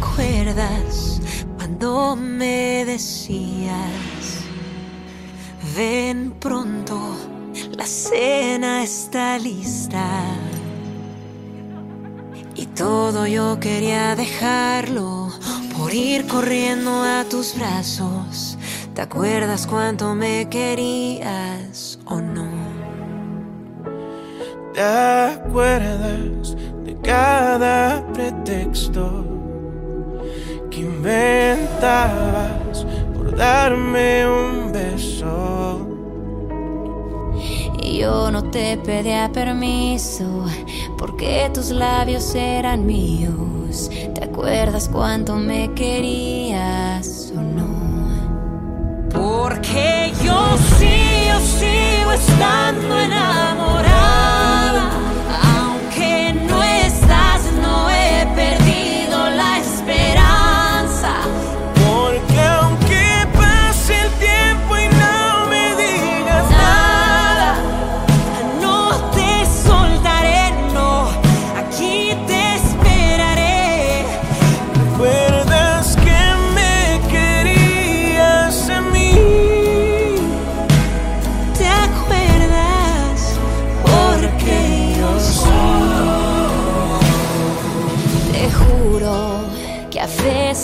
acuerdas cuando me decías, ven pronto, la cena está lista? Y todo yo quería dejarlo por ir corriendo a tus brazos. ¿Te acuerdas cuánto me querías o no? ¿Te acuerdas de cada pretexto inventabas por darme un beso? Y yo no te pedía permiso porque tus labios eran míos. ¿Te acuerdas cuánto me querías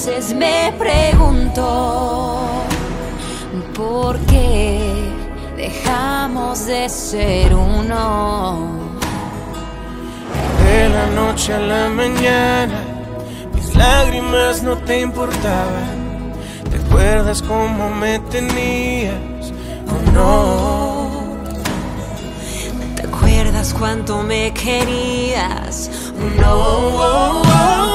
veces me pregunto por qué dejamos de ser uno. De la noche a la mañana, mis lágrimas no te importaban. ¿Te acuerdas cómo me tenías? ¿O no? ¿Te acuerdas cuánto me querías? No, oh, oh,